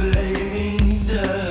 flaming dust.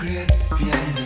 secret.